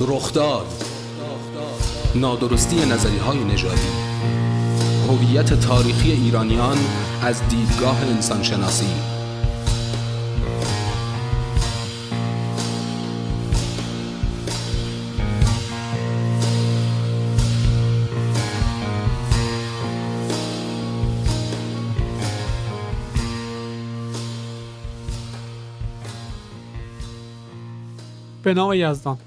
رخداد نادرستی نظری های نژادی. هویت تاریخی ایرانیان از دیدگاه انسانشناسی. به نام یزدان.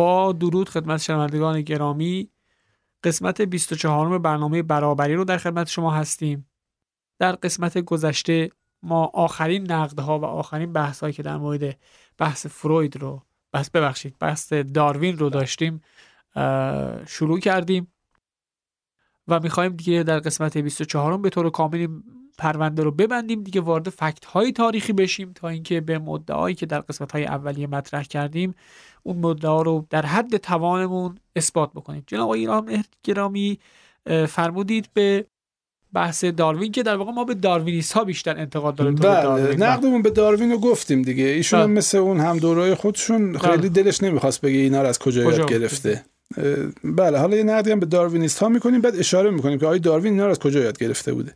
با درود خدمت شنوندگان گرامی. قسمت 24 برنامه برابری رو در خدمت شما هستیم. در قسمت گذشته ما آخرین نقدها و آخرین بحث که در مورد بحث فروید رو بحث ببخشید بحث داروین رو داشتیم شروع کردیم. و می‌خوایم دیگه در قسمت 24 به طور کاملی پرونده رو ببندیم دیگه وارد فکت های تاریخی بشیم تا اینکه به مدعایی که در قسمت های اولیه مطرح کردیم اون مدعا رو در حد توانمون اثبات بکنیم. جناب آقای ایران گرامی فرمودید به بحث داروین که در واقع ما به داروینیست ها بیشتر انتقاد داریم بله نقدمون به داروین رو گفتیم دیگه. ایشون هم بله. مثل اون هم دورای خودشون خیلی بله. دلش نمی‌خواست بگه اینا رو از کجا, یاد گرفته. بله حالا یه نقدی هم به داروینیست ها می‌کنیم بعد اشاره می‌کنیم که آقای داروین اینا رو از کجا یاد گرفته بوده؟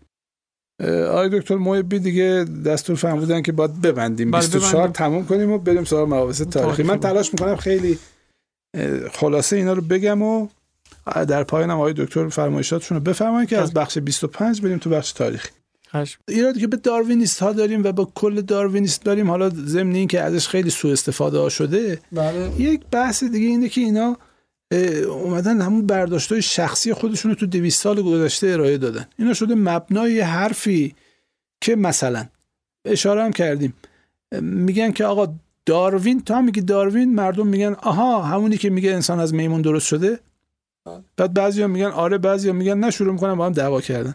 آقای دکتر محبی دیگه دستور فرمودن که باید ببندیم. 24 بله، تموم کنیم و بریم سراغ مباحث تاریخی. من تلاش می‌کنم خیلی خلاصه اینا رو بگم و در پایانم آقای دکتر فرمایشاتشون رو بفرمایید که از بله. بخش 25 بریم تو بخش تاریخی. ایرادی که به داروینیست ها داریم و با کل داروینیست داریم. حالا ضمن این که ازش خیلی سوء استفاده ها شده بله. یک بحث دیگه اینه که اینا اومدن همون برداشت های شخصی خودشون رو تو دویست سال گذشته ارائه دادن. اینا شده مبنای حرفی که مثلا اشاره هم کردیم. میگن که آقا داروین تا میگی داروین مردم میگن آها همونی که میگه انسان از میمون درست شده. بعد بعضیا میگن آره بعضیا میگن نه شروع می‌کنن با هم دعوا کردن.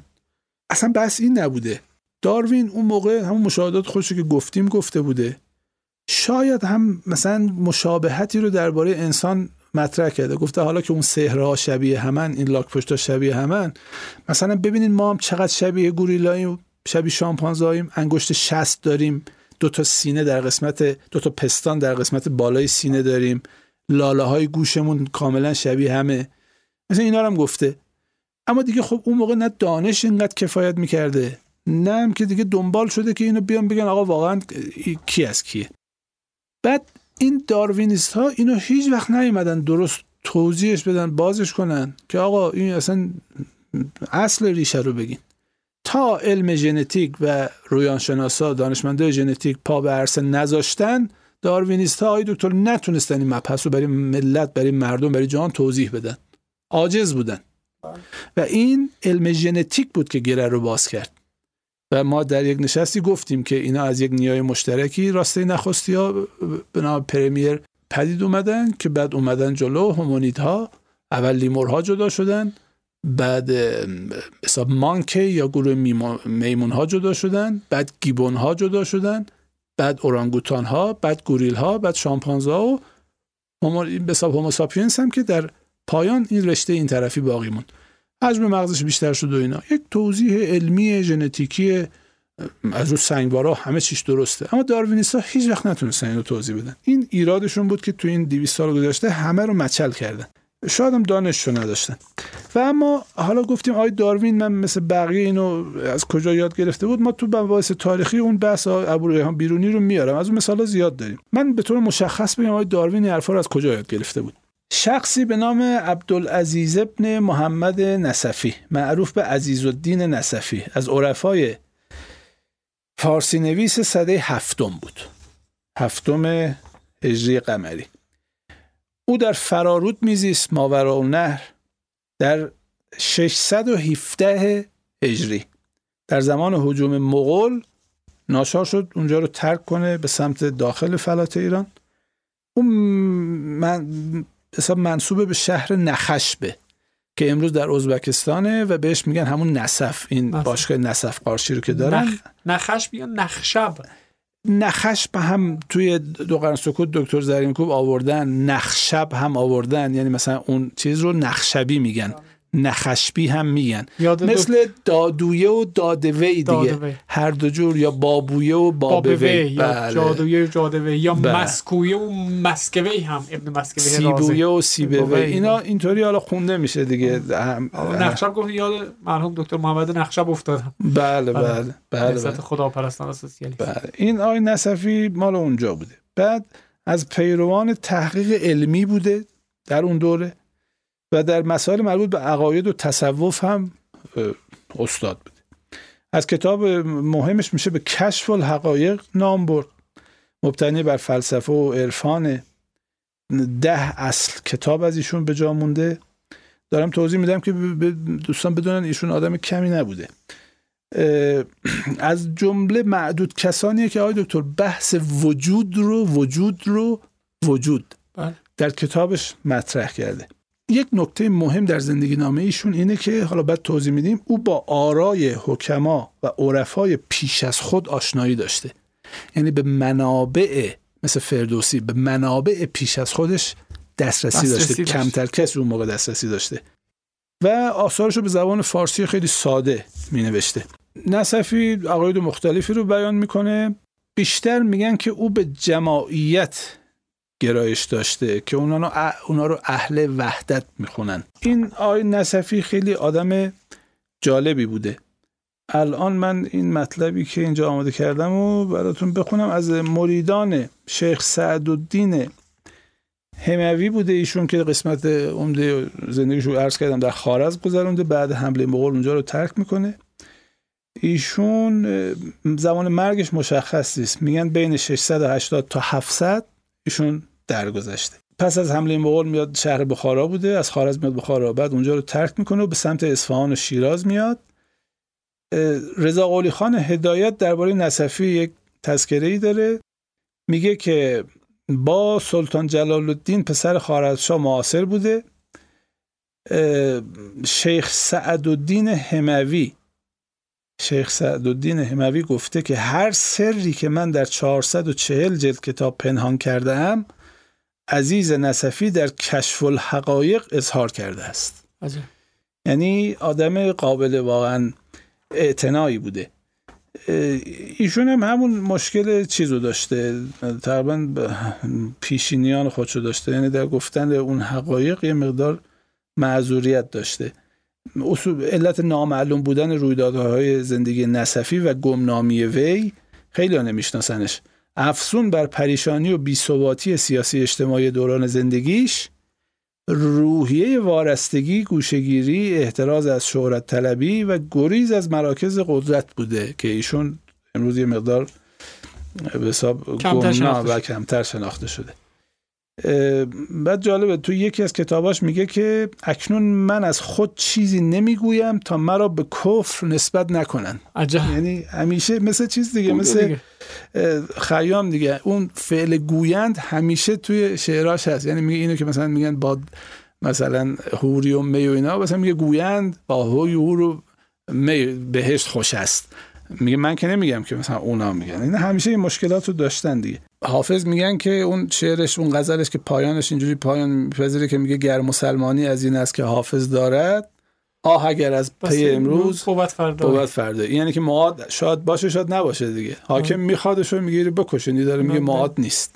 اصلا بس این نبوده. داروین اون موقع همون مشاهدات خودشو که گفتیم گفته بوده. شاید هم مثلا مشابهتی رو درباره انسان مطرح کرده. گفته حالا که اون سهرها شبیه همن این لاک پشتا شبیه همن مثلا ببینید ما هم چقدر شبیه گوریلاییم شبیه شامپانزاییم. انگشت شست داریم. دو تا سینه در قسمت دو تا پستان در قسمت بالای سینه داریم. لاله های گوشمون کاملا شبیه همه. مثلا اینا هم گفته. اما دیگه خب اون موقع نه دانش اینقدر کفایت می‌کرده نه هم که دیگه دنبال شده که اینو بیان بگن آقا واقعا کی از کیه. بعد این داروینیست ها اینو هیچ وقت نیومدن درست توضیحش بدن بازش کنن که آقا این اصلا اصل ریشه رو بگین. تا علم ژنتیک و رویانشناسا دانشمندای ژنتیک پا به عرصه نذاشتن داروینیست ها دکتر نتونستن این مبحث رو برای ملت برای مردم برای جهان توضیح بدن. عاجز بودن. و این علم ژنتیک بود که گره رو باز کرد. و ما در یک نشستی گفتیم که اینا از یک نیای مشترکی راسته نخستی ها. به نام پرمیر پدید اومدن که بعد اومدن جلو ها اول لیمورها جدا شدن بعد حساب مانکه یا گروه میمون ها جدا شدن بعد گیبون ها جدا شدن بعد اورانگوتان ها بعد گوریل ها بعد شامپانزه ها و به حساب هم که در پایان این رشته این طرفی باقی موند. حجم مغزش بیشتر شد و اینا. یک توضیح علمی ژنتیکی از رو سنگوارا همه چیش درسته. اما داروینیستا هیچ وقت نتونستن اینو توضیح بدن. این ایرادشون بود که تو این 200 سال گذشته همه رو مچل کردن. شاید هم دانششو نداشتن. و اما حالا گفتیم آقای داروین من مثل بقیه اینو از کجا یاد گرفته بود؟ ما تو مباحث تاریخی اون بحث ابو بیرونی رو میارم. از اون مثالا زیاد داریم. من به طور مشخص بگم آقای داروین حرفا رو از کجا یاد گرفته بود؟ شخصی به نام عبدالعزیز ابن محمد نصفی معروف به عزیز الدین نصفی از عرفای فارسی نویس صده هفتم بود. هفتم هجری قمری. او در فرارود میزیست ماورا و نهر در 617 هجری. در زمان حجوم مغول ناشار شد اونجا رو ترک کنه به سمت داخل فلات ایران. اون من حساب منصوبه به شهر نخشبه که امروز در ازبکستانه و بهش میگن همون نصف این باشگاه نصف قارشی رو که دارن. نخ... نخشب یا نخشب؟ نخشب هم توی دو قرن سکوت دکتر زرینکوب آوردن نخشب هم آوردن یعنی مثلا اون چیز رو نخشبی میگن. نخشبی هم میگن. مثل دادویه و دادوی دیگه. هر دو جور یا بابویه و بابوی. یا بله. جادویه و جادوی یا بله. مسکویه و مسکوی هم ابن مسکوی سیبویه و سیبوی. اینا اینطوری حالا خونده میشه دیگه. نخشب گفت یاد مرحوم دکتر محمد نخشب افتادم بله بله. بله, بله. خدا پرستان سوسیالیست بله. این آقای نصفی مال اونجا بوده. بعد از پیروان تحقیق علمی بوده در اون دوره. و در مسائل مربوط به عقاید و تصوف هم استاد بوده از کتاب مهمش میشه به کشف الحقایق نام برد. مبتنی بر فلسفه و عرفان ده اصل کتاب از ایشون به جا مونده. دارم توضیح میدم که دوستان بدونن ایشون آدم کمی نبوده. از جمله معدود کسانیه که آقای دکتر بحث وجود رو وجود رو وجود بله. در کتابش مطرح کرده. یک نکته مهم در زندگی نامه ایشون اینه که حالا بعد توضیح میدیم او با آرای حکما و عرفای پیش از خود آشنایی داشته. یعنی به منابع مثل فردوسی به منابع پیش از خودش دسترسی, داشته. کمتر کسی اون موقع دسترسی داشته. و آثارش رو به زبان فارسی خیلی ساده می نوشته نصفی عقاید مختلفی رو بیان می‌کنه. بیشتر میگن که او به جماعیت گرایش داشته که اونا رو, اونا رو اهل وحدت می‌خونن. این آقای نصفی خیلی آدم جالبی بوده. الان من این مطلبی که اینجا آماده کردم و براتون بخونم از مریدان شیخ سعدالدین هموی بوده ایشون که قسمت عمده زندگیش رو عرض کردم در خارز گذرونده بعد حمله مغول اونجا رو ترک می‌کنه. ایشون زمان مرگش مشخص نیست. میگن بین 680 تا 700 ایشون درگذشته. پس از حمله مغول میاد شهر بخارا بوده از خارز میاد بخارا. بعد اونجا رو ترک می‌کنه و به سمت اصفهان و شیراز میاد. رضا قولی خان هدایت درباره نصفی یک تذکره ای داره. میگه که با سلطان جلال الدین پسر خارزشاه معاصر بوده. شیخ سعدالدین هموی شیخ سعدالدین هموی گفته که هر سری که من در 440 جلد کتاب پنهان کرده ام عزیز نصفی در کشف الحقایق اظهار کرده است. یعنی آدم قابل واقعا اعتنایی بوده. ایشون هم همون مشکل چیزو داشته. تقریبا پیشینیان خودشو داشته. یعنی در گفتن اون حقایق یه مقدار معذوریت داشته. اصول علت نامعلوم بودن رویدادهای زندگی نصفی و گمنامی وی خیلی ها نمیشناسنش. افسون بر پریشانی و بیثباتی سیاسی اجتماعی دوران زندگیش روحیه وارستگی، گوشگیری، احتراز از شهرت طلبی و گریز از مراکز قدرت بوده که ایشون امروز یه مقدار به حساب گمنا و کمتر شناخته شده. بعد جالبه تو یکی از کتاباش میگه که اکنون من از خود چیزی نمی‌گویم تا مرا به کفر نسبت نکنن عجب. یعنی همیشه مثل چیز دیگه مثل دیگه. خیام دیگه اون فعل گویند همیشه توی شعراش هست یعنی میگه اینو که مثلا میگن با مثلا هوری و می و اینا مثلا میگه گویند با هوی هور می بهشت خوش است میگه من که نمیگم که مثلا اونا میگن. این همیشه این مشکلات رو داشتن دیگه. حافظ میگن که اون شعرش اون غزلش که پایانش اینجوری پایان میپذیره که میگه گر مسلمانی از این است که حافظ دارد آه اگر از پی امروز قوت فردا. قوت فردا. یعنی که معاد شاید باشه شاید نباشه دیگه. حاکم میخوادش رو می‌گیره بکشونی داره میگه معاد نیست.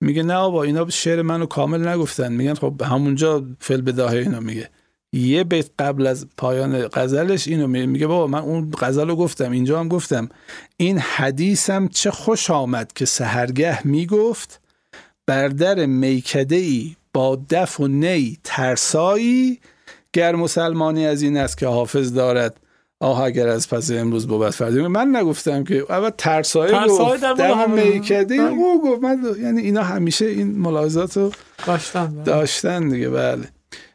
میگه نه با اینا شعر منو کامل نگفتن. میگن خب همونجا فل بداهه اینا میگه. یه بیت قبل از پایان غزلش اینو میگه بابا من اون غزل رو گفتم اینجا هم گفتم. این حدیثم چه خوش آمد که سهرگه می‌گفت بر در میکده ای با دف و نی ترسایی گر مسلمانی از این است که حافظ دارد. آه اگر از پس امروز بود فردا من نگفتم که اول ترسایی گفت در میکده او گفت من یعنی اینا همیشه این ملاحظات رو داشتن بله. داشتن دیگه بله.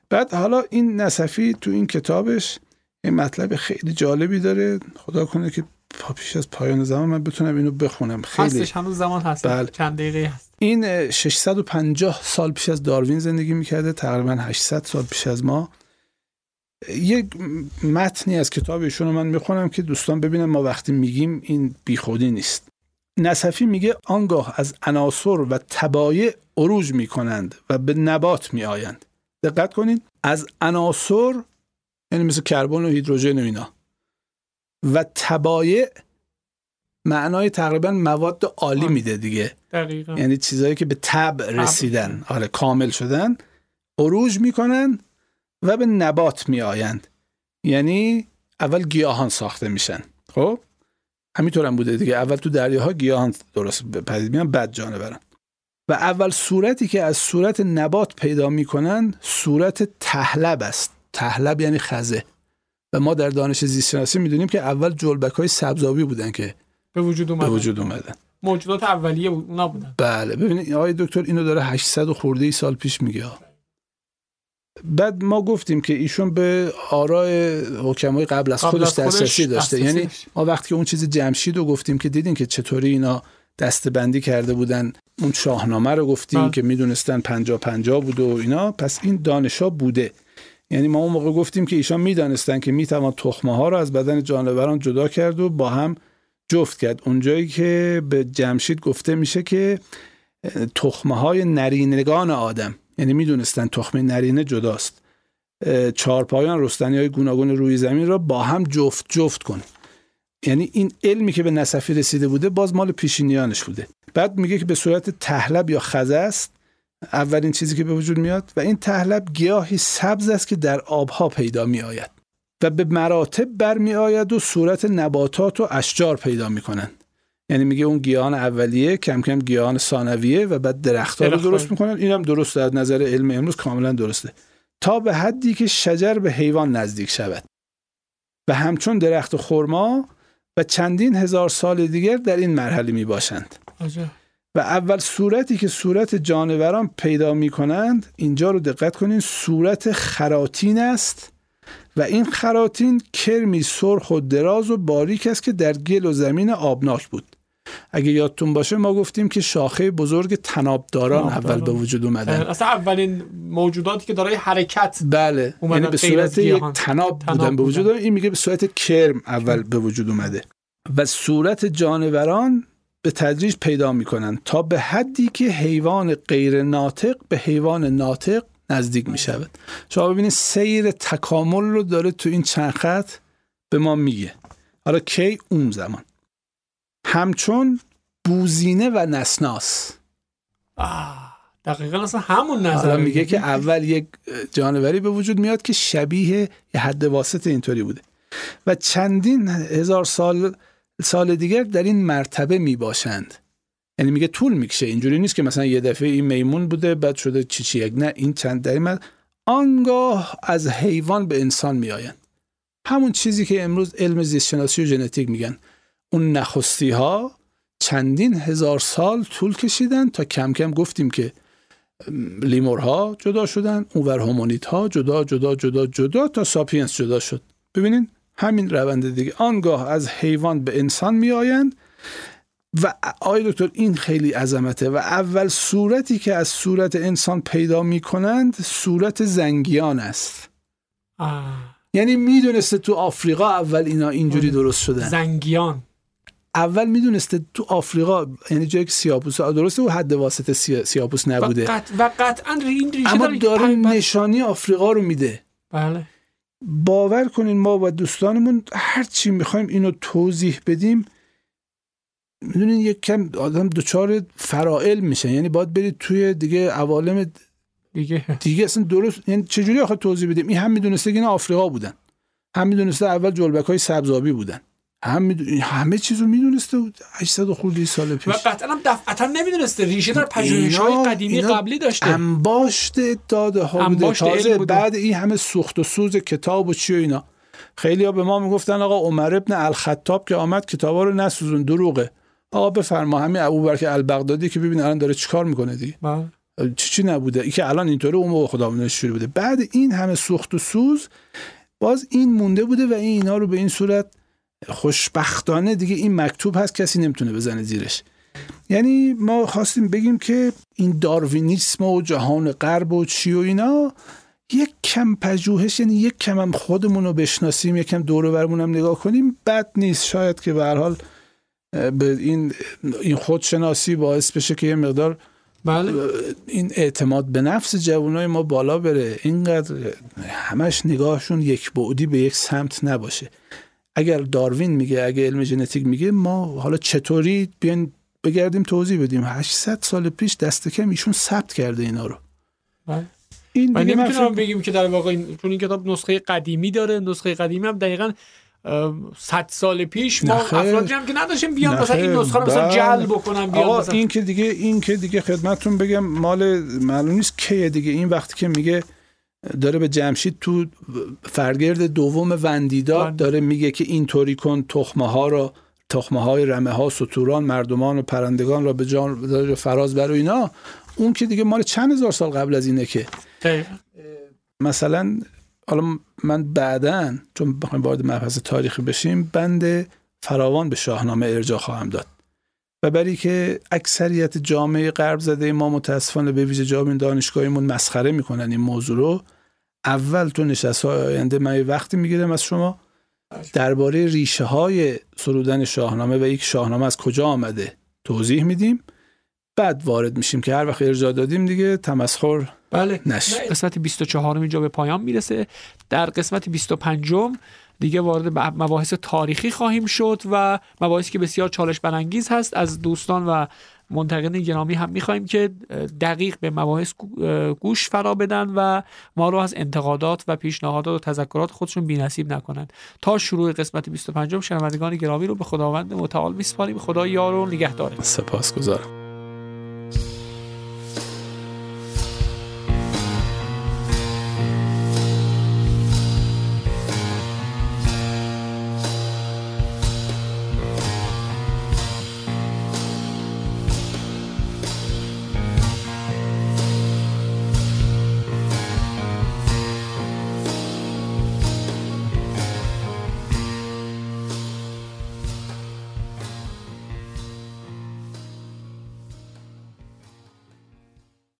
بعد حالا این نصفی تو این کتابش این مطلب خیلی جالبی داره. خدا کنه که پیش از پایان زمان من بتونم اینو بخونم. خیلی هستش هنوز زمان هست. بله. چند دقیقه هست. این 650 سال پیش از داروین زندگی می‌کرده تقریبا 800 سال پیش از ما. یک متنی از کتاب ایشون رو من می‌خونم که دوستان ببینم ما وقتی میگیم این بیخودی نیست. نصفی میگه آنگاه از عناصر و تبایع عروج می‌کنند و به نبات میآیند. دقت کنید از عناصر یعنی مثل کربن و هیدروژن و اینا. و تبایع معنای تقریبا مواد عالی میده دیگه. دقیقا. یعنی چیزهایی که به تب رسیدن. آره کامل شدن. عروج می‌کنن و به نبات میآیند. یعنی اول گیاهان ساخته میشن. خب؟ همینطور هم بوده دیگه. اول تو دریاها گیاهان درست پدید میان بعد جانورن و اول صورتی که از صورت نبات پیدا می‌کنن صورت تحلب است. تحلب یعنی خزه. و ما در دانش زیست شناسی می‌دونیم که اول جلبک های سبزابی بودن که به وجود اومدن, به وجود اومدن. موجودات اولیه بود اونا بودن. بله ببینید آقای دکتر اینو داره 800 خورده ای سال پیش میگه. بعد ما گفتیم که ایشون به آراء حکمای قبل از خودش دسترسی داشته. یعنی ما وقتی که اون چیز جمشید رو گفتیم که دیدیم که چطوری اینا دستبندی کرده بودن. اون شاهنامه رو گفتیم بله. که می‌دونستن پنجا پنجا بوده و اینا. پس این دانشا بوده. یعنی ما اون موقع گفتیم که ایشان می‌دانستن که می‌توان تخمه ها رو از بدن جانوران جدا کرد و با هم جفت کرد. اونجایی که به جمشید گفته میشه که تخمه های نرینگان آدم. یعنی می‌دونستن تخمه نرینه جداست. چهارپایان رستنی های گوناگون روی زمین را با هم جفت جفت کن. یعنی این علمی که به نصفی رسیده بوده باز مال پیشینیانش بوده. بعد میگه که به صورت تحلب یا خزه است اولین چیزی که به وجود میاد و این تحلب گیاهی سبز است که در آبها پیدا می آید و به مراتب برمی آید و صورت نباتات و اشجار پیدا می کنند یعنی میگه اون گیاهان اولیه کم کم گیاهان ثانویه و بعد درختها رو درست می‌کنن اینم درست از نظر علم امروز کاملا درسته. تا به حدی که شجر به حیوان نزدیک شود. و همچون درخت خرما و چندین هزار سال دیگر در این مرحله می باشند و اول صورتی که صورت جانوران پیدا می کنند اینجا رو دقت کنین صورت خراتین است و این خراتین کرمی سرخ و دراز و باریک است که در گل و زمین آبناک بود. اگه یادتون باشه ما گفتیم که شاخه بزرگ تنابداران اول به وجود اومدن اصلا اولین موجوداتی که دارای حرکت بله یعنی به صورت یک تناب بودن به وجود این میگه به صورت کرم اول به وجود اومده. و صورت جانوران به تدریج پیدا می‌کنن تا به حدی که حیوان غیر ناطق به حیوان ناطق نزدیک می شود شما ببینید سیر تکامل رو داره تو این چند خط به ما میگه. حالا کی؟ اون زمان. همچون بوزینه و نسناس. دقیقا اصلا همون نظر میگه که اول یک جانوری به وجود میاد که شبیه یه حد واسط اینطوری بوده. و چندین هزار سال سال دیگر در این مرتبه می باشند یعنی میگه طول می‌کشه. اینجوری نیست که مثلا یه دفعه این میمون بوده بعد شده چی چی یک. نه این چند در آنگاه از حیوان به انسان میآیند. همون چیزی که امروز علم زیست شناسی و ژنتیک میگن. اون نخستی ها چندین هزار سال طول کشیدن تا کم کم گفتیم که لیمورها جدا شدن اونور hominid ها جدا جدا جدا جدا تا sapiens جدا شد. ببینین همین روند دیگه. آنگاه از حیوان به انسان می آیند و آی دکتر این خیلی عظمته و اول صورتی که از صورت انسان پیدا می کنند صورت زنگیان است. آه. یعنی می‌دونسته تو آفریقا اول اینا اینجوری درست شدن. زنگیان. اول می‌دونسته تو آفریقا یعنی جایی که سیاپوس درسته و حد واسطه سیاپوس نبوده. و, قط... و قطعا این اما داره. نشانی آفریقا رو میده. بله. باور کنین ما و دوستانمون هر چی می‌خوایم اینو توضیح بدیم می‌دونین یک کم آدم دچار فرائل میشه. یعنی باید برید توی دیگه عوالم دیگه. دیگه اصلا درست یعنی چجوری آخه توضیح بدیم؟ این هم می‌دونسته که اینا آفریقا بودن. هم می‌دونسته اول جلبک های سبزابی بودن. هم میدون... همه چیزو می‌دونسته 800 خورده سال پیش. و قطعا هم دفعتا نمی‌دونسته. ریشه در های قدیمی قبلی داشته. انباشت داده ها بوده. تازه بعد این همه سوخت و سوز کتاب و چی و اینا. خیلی ها به ما می‌گفتن آقا عمر ابن الخطاب که آمد کتابا رو نسوزون دروغه. آقا بفرما همین ابوبکر البغدادی که ببین الان داره چیکار می‌کنه دیگه بله. چی چی نبوده؟ ای که الان اینطوری اون خدا شروع بوده. بعد این همه سوخت و سوز باز این مونده بوده و این اینا رو به این صورت خوشبختانه دیگه این مکتوب هست کسی نمی‌تونه بزنه زیرش. یعنی ما خواستیم بگیم که این داروینیسم و جهان غرب و چی و اینا یک کم پژوهش یعنی یک کم هم خودمون رو بشناسیم یک کم دور برمون هم نگاه کنیم بد نیست. شاید که به حال به این این خودشناسی باعث بشه که یه مقدار بله. این اعتماد به نفس جوانای ما بالا بره. اینقدر همش نگاهشون یک بعدی به یک سمت نباشه. اگر داروین میگه اگر علم ژنتیک میگه ما حالا چطوری بیان بگردیم توضیح بدیم؟ 800 سال پیش دست کم ایشون ثبت کرده اینا رو. بله. این من نمی‌تونم بگیم که در واقع این چون این کتاب نسخه قدیمی داره نسخه قدیمی هم دقیقا 100 سال پیش ما افرادی هم که نداشتیم بیان مثلا این نسخه رو مثلا بله. جل بکنم بیان آقا این که دیگه این که دیگه خدمتتون بگم مال معلوم نیست کیه دیگه. این وقتی که میگه داره به جمشید تو فرگرد دوم وندیداد. داره میگه که اینطوری کن تخمه ها رو تخمه های رمه ها سطوران مردمان و پرندگان را به جان فراز بر اینا. اون که دیگه مال چند هزار سال قبل از اینه که مثلا حالا من بعدا چون بخوایم وارد مبحث تاریخی بشیم بند فراوان به شاهنامه ارجاع خواهم داد. و برای که اکثریت جامعه غرب زده ما متاسفانه به ویژه جامعه دانشگاهیمون مسخره می‌کنن این موضوع رو. اول تو نشست های آینده من وقتی می‌گیرم از شما درباره ریشه های سرودن شاهنامه و یک شاهنامه از کجا آمده توضیح میدیم. بعد وارد میشیم که هر وقت ارجاع دادیم دیگه تمسخر بله. نشه قسمت 24 اینجا به پایان می‌رسه. در قسمت 25 دیگه وارد مباحث تاریخی خواهیم شد و مباحثی که بسیار چالش برانگیز هست. از دوستان و منتقدین گرامی هم می‌خوایم که دقیق به مباحث گوش فرا بدن و ما رو از انتقادات و پیشنهادات و تذکرات خودشون بینصیب نکنند تا شروع قسمت 25 شنوندگان گرامی رو به خداوند متعال میسپاریم. خدا یار و نگهدار. سپاسگزارم.